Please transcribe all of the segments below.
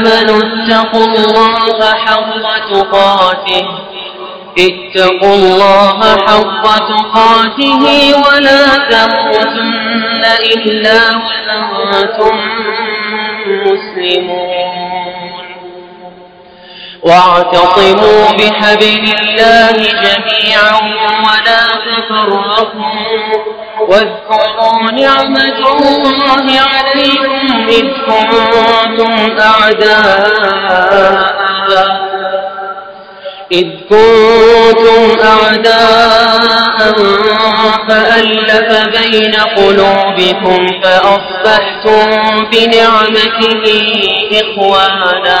آمنوا اتقوا الله حق تقاته اتقوا الله حق تقاته ولا تموتن إلا وأنتم مسلمون واعتصموا بحبل الله جميعا ولا تفرقوا واذكروا نعمة الله عليكم إذ كنتم أعداء. إذ كنتم أعداء فألف بين قلوبكم فأصبحتم بنعمته إخوانا.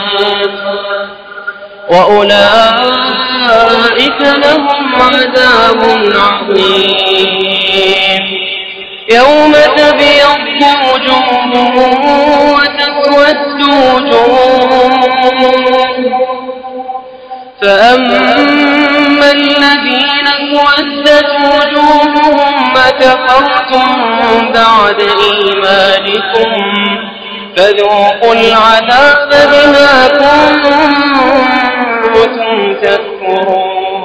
وأولئك لهم عذاب عظيم. يوم تبيض وجوه وتسود وجوه. فأما الذين اسودت وجوههم أكفرتم بعد إيمانكم فذوقوا العذاب بما كنتم تكفرون.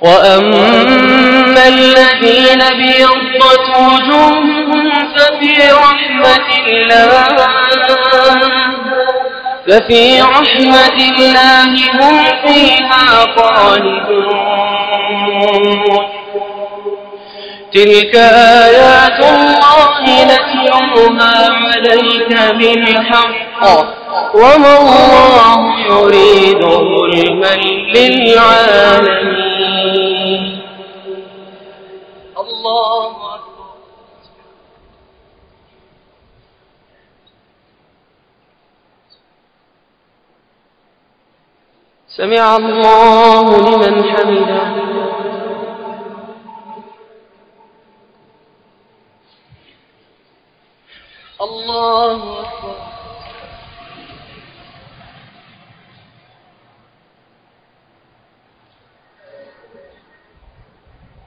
وأما الذين بيضت وجوههم ففي رحمة الله ففي رحمة الله هم فيها خالدون. تلك آيات الله نتلوها عليك بالحق. وما الله يريد ظلما للعالمين. الله أكبر. سمع الله لمن حمده. الله أكبر.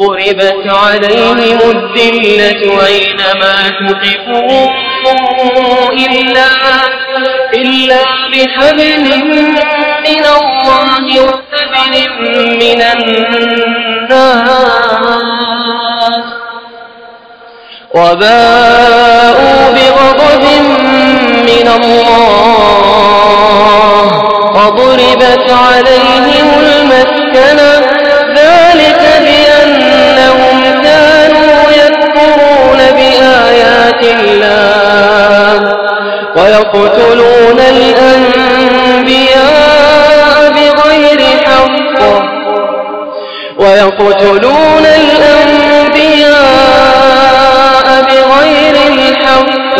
ضربت عليهم الذلة أينما تقفوا إلا, إلا بحبل من الله وحبل من الناس. وباءوا بغضب من الله وضربت عليهم المسكنة يكفرون بآيات الله ويقتلون الأنبياء بغير حق ويقتلون الأنبياء بغير الحق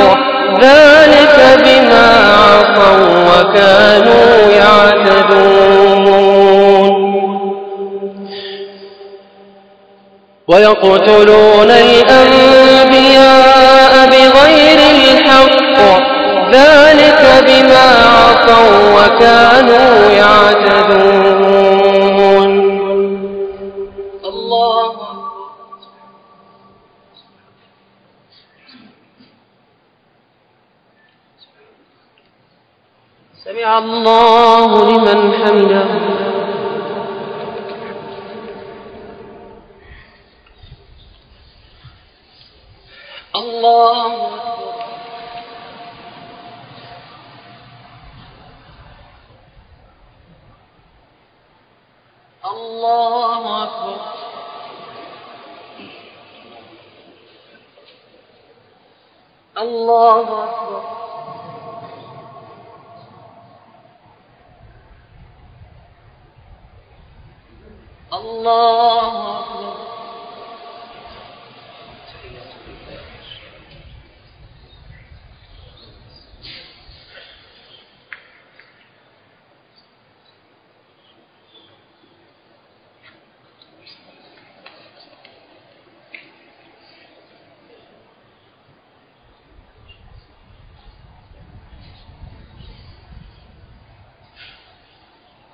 ذلك بما عصوا وكانوا يعتدون ويقتلون الأنبياء بغير الحق. ذلك بما عصوا وكانوا يعتدون. الله. سمع الله لمن حمده الله الله أكبر الله أكبر. الله أكبر.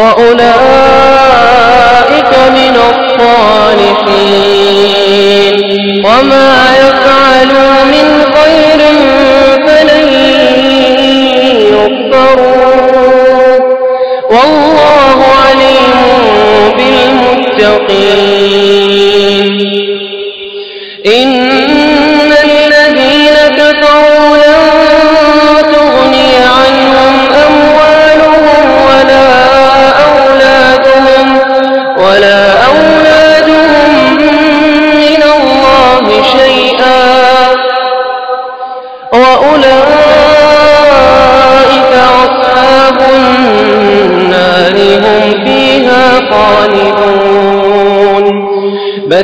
وأولئك من الصالحين. وما يفعلوا من خير فلن يكفروا والله عليم بالمتقين. إن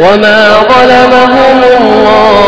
وما ظلمهم الله.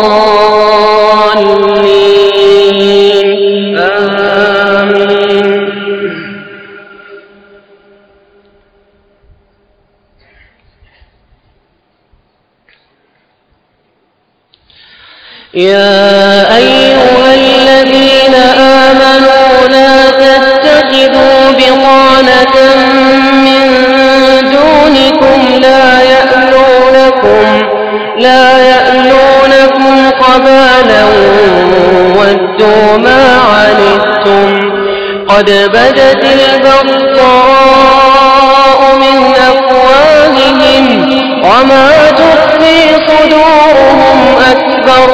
قد بدت البغضاء من أفواههم وما تخفي صدورهم أكبر.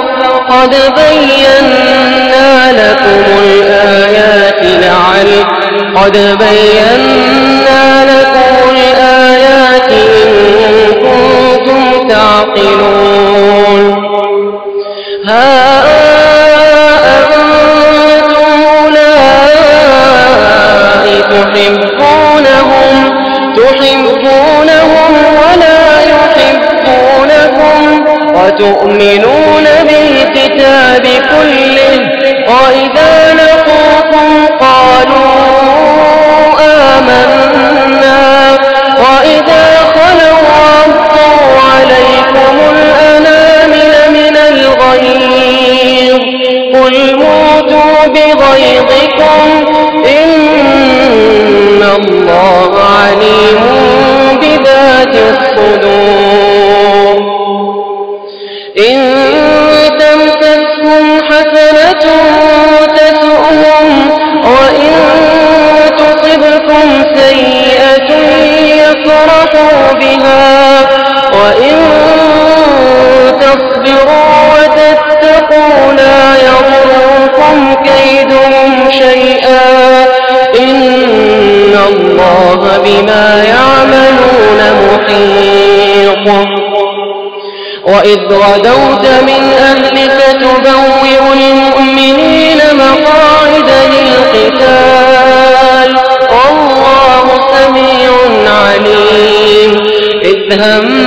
قد بينا لكم الآيات لعل قد بينا إذ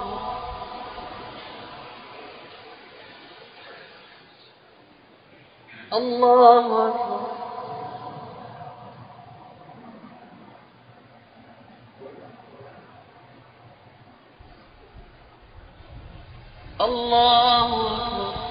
الله أكبر. الله أكبر.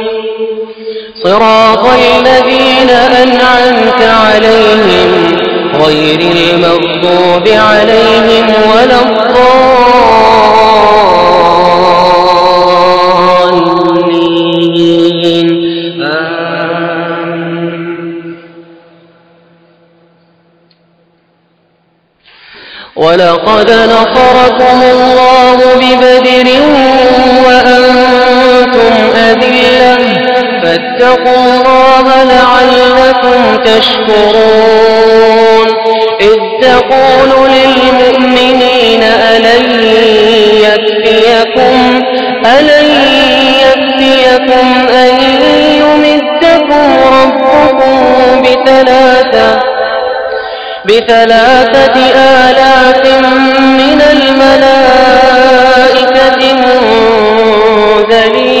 صراط الذين أنعمت عليهم غير المغضوب عليهم ولا الضالين. ولقد نصركم الله ببدر وأنتم أذلة. فاتقوا الله لعلكم تشكرون. إذ تقول للمؤمنين ألن يكفيكم؟ ألن يكفيكم أن يمدكم ربكم بثلاثة بثلاثة آلاف من الملائكة منزلين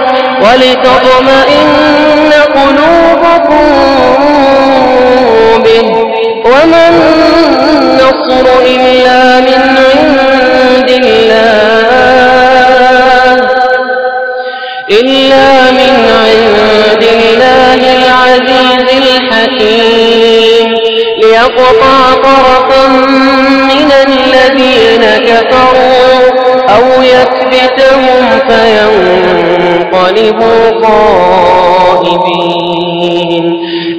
ولتطمئن قلوبكم به. وما النصر إلا من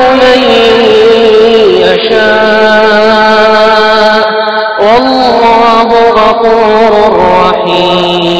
من يشاء. والله غفور رحيم.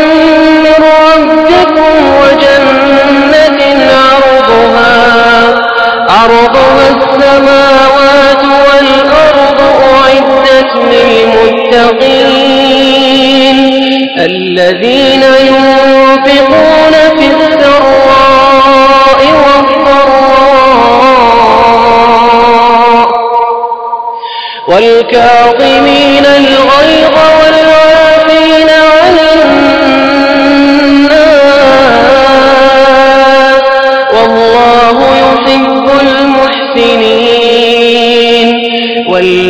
الأرض والسماوات والأرض أعدت للمتقين. الذين ينفقون في السراء والضراء والكاظمين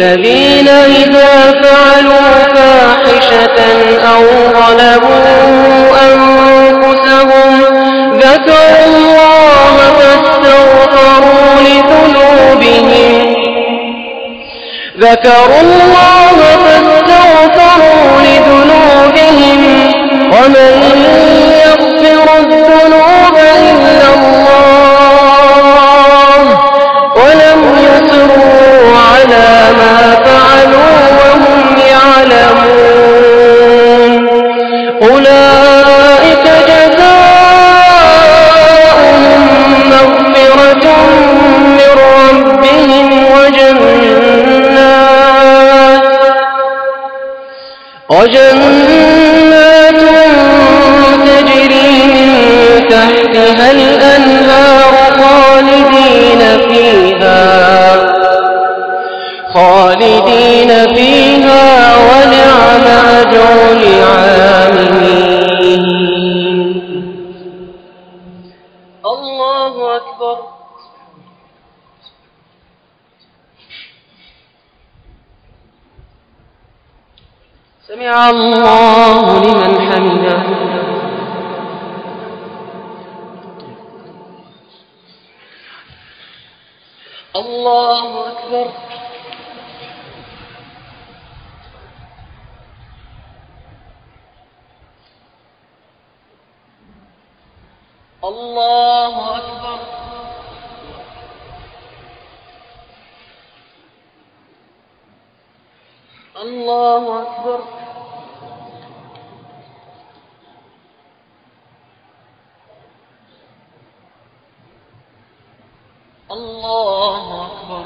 والذين إذا فعلوا فاحشة أو ظلموا أنفسهم ذكروا الله فاستغفروا لذنوبهم. ذكروا الله فاستغفروا لذنوبهم. ومن الله أكبر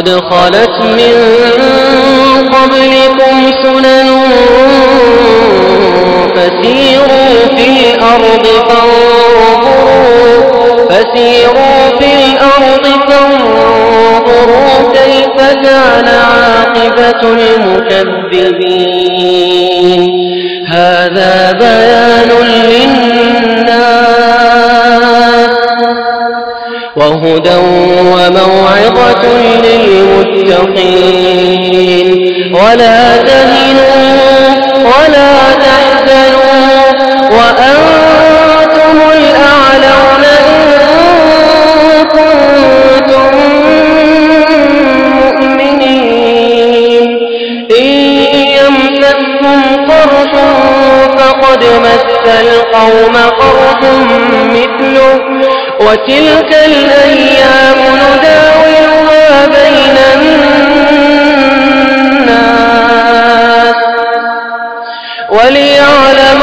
قد خلت من قبلكم سنن فسيروا في الأرض فانظروا فسيروا في الأرض فانظروا كيف كان عاقبة المكذبين. هذا بيان للناس وهدى وموعظة للمتقين. ولا تهنوا ولا تحزنوا وأنتم الأعلون إن كنتم مؤمنين. إن يمسكم قرح فقد مس القوم قرح مثله وتلك الأيام نداولها بين الناس وليعلم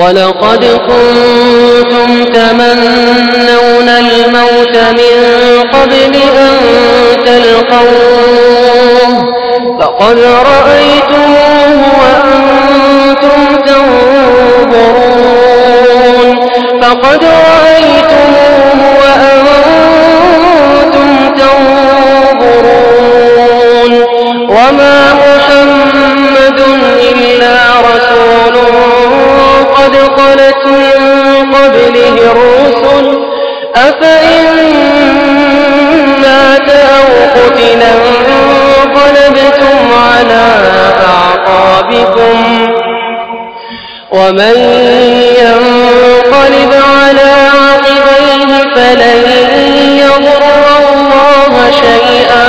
ولقد كنتم تمنون الموت من قبل أن تلقوه فقد رأيتموه وأنتم تنظرون فقد رأيتموه وأنتم تنظرون وما قد خلت من قبله الرسل أفإن مات أو قتل انقلبتم على أعقابكم ومن ينقلب على عقبيه فلن يضر الله شيئا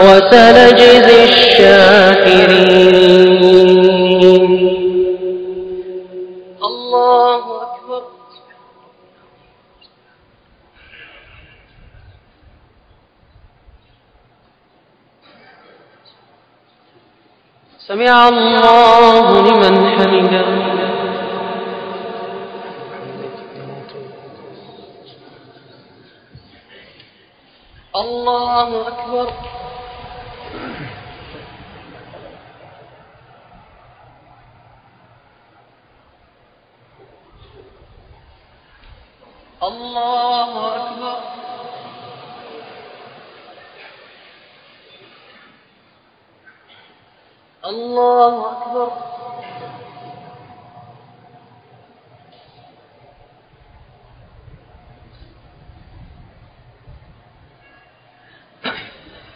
وسنجزي الشاكرين. الله أكبر. سمع الله لمن حمده. الله أكبر. الله أكبر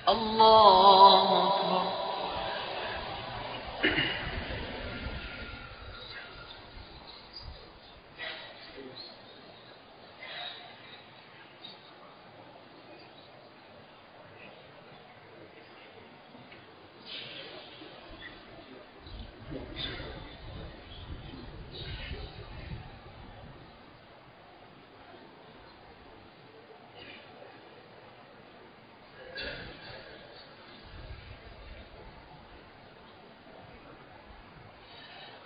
الله أكبر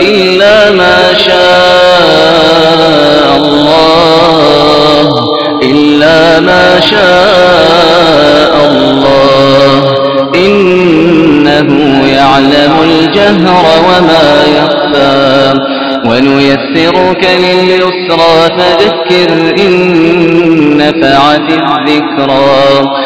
إلا ما شاء الله إلا ما شاء الله. إنه يعلم الجهر وما يخفى. ونيسرك لليسرى فذكر إن نفعت الذكرى.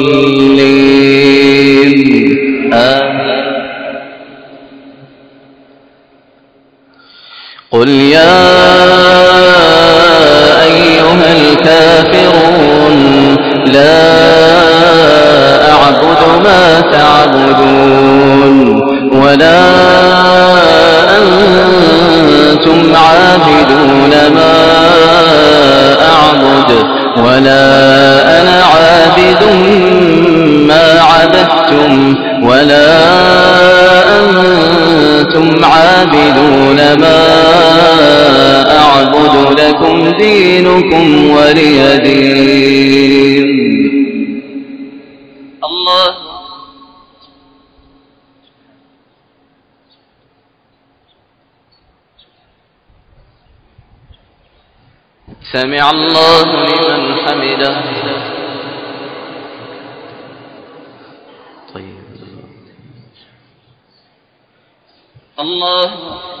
لكم دينكم ولي دين. الله. سمع الله لمن حمده. طيب. الله.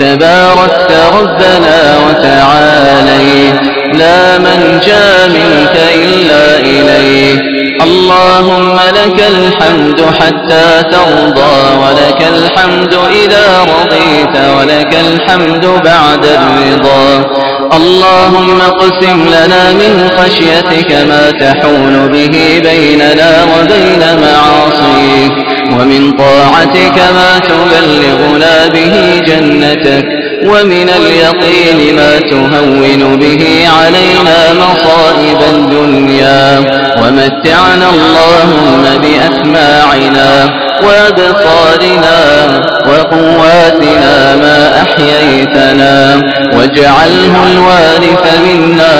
تباركت ربنا وتعاليت لا من جاء منك إلا إليك اللهم لك الحمد حتى ترضى ولك الحمد إذا رضيت ولك الحمد بعد الرضا. اللهم اقسم لنا من خشيتك ما تحول به بيننا وبين معاصيك ومن طاعتك ما تبلغنا به جنتك ومن اليقين ما تهون به علينا مصائب الدنيا. ومتعنا اللهم بأسماعنا وأبصارنا وقواتنا ما أحييتنا واجعله الوارث منا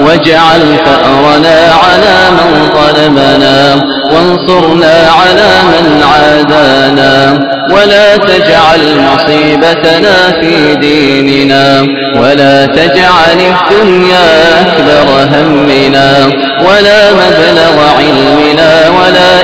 واجعل ثأرنا على من ظلمنا وانصرنا على من عادانا ولا تجعل مصيبتنا في ديننا ولا تجعل الدنيا أكبر همنا ولا مبلغ علمنا ولا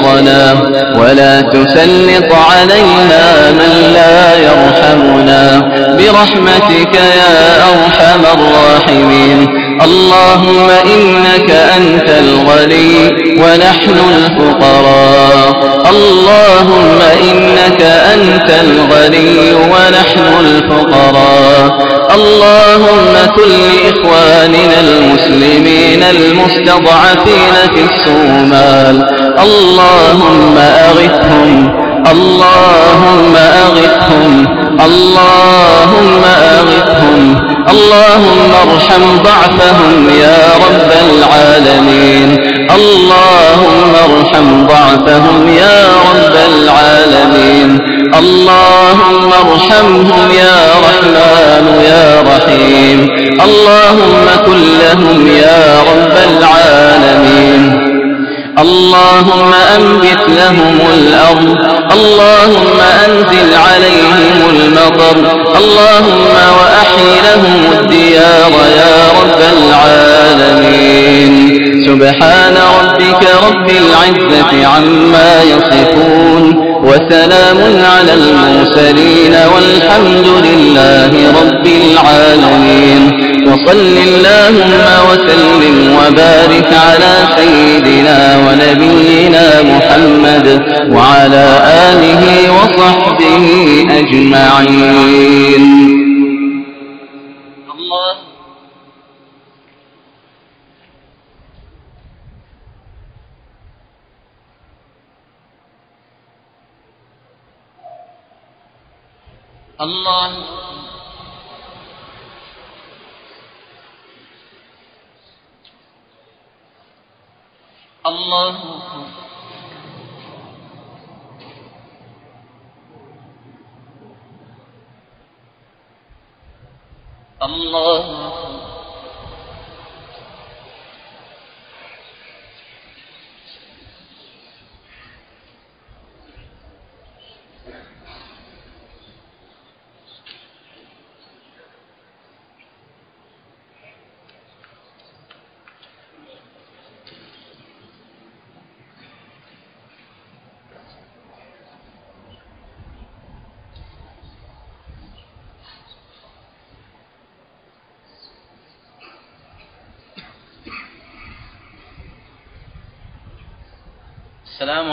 مصيرنا ولا تسلط علينا من لا يرحمنا. برحمتك يا أرحم الراحمين. اللهم إنك أنت الغني ونحن الفقراء. اللهم إنك أنت الغني ونحن الفقراء. اللهم كن لإخواننا المسلمين المستضعفين في الصومال. اللهم أغثهم اللهم أغثهم اللهم أغثهم اللهم ارحم ضعفهم يا رب العالمين اللهم ارحم ضعفهم يا رب العالمين اللهم ارحمهم يا رحمن يا رحيم اللهم كن لهم يا رب العالمين. اللهم أنبت لهم الأرض اللهم أنزل عليهم المطر اللهم وأحي لهم الديار يا رب العالمين. سبحان ربك رب العزة عما يصفون وسلام على المرسلين والحمد لله رب العالمين. وصل اللهم وسلم وبارك على سيدنا ونبينا محمد وعلى آله وصحبه أجمعين. الله. الله. الله السلام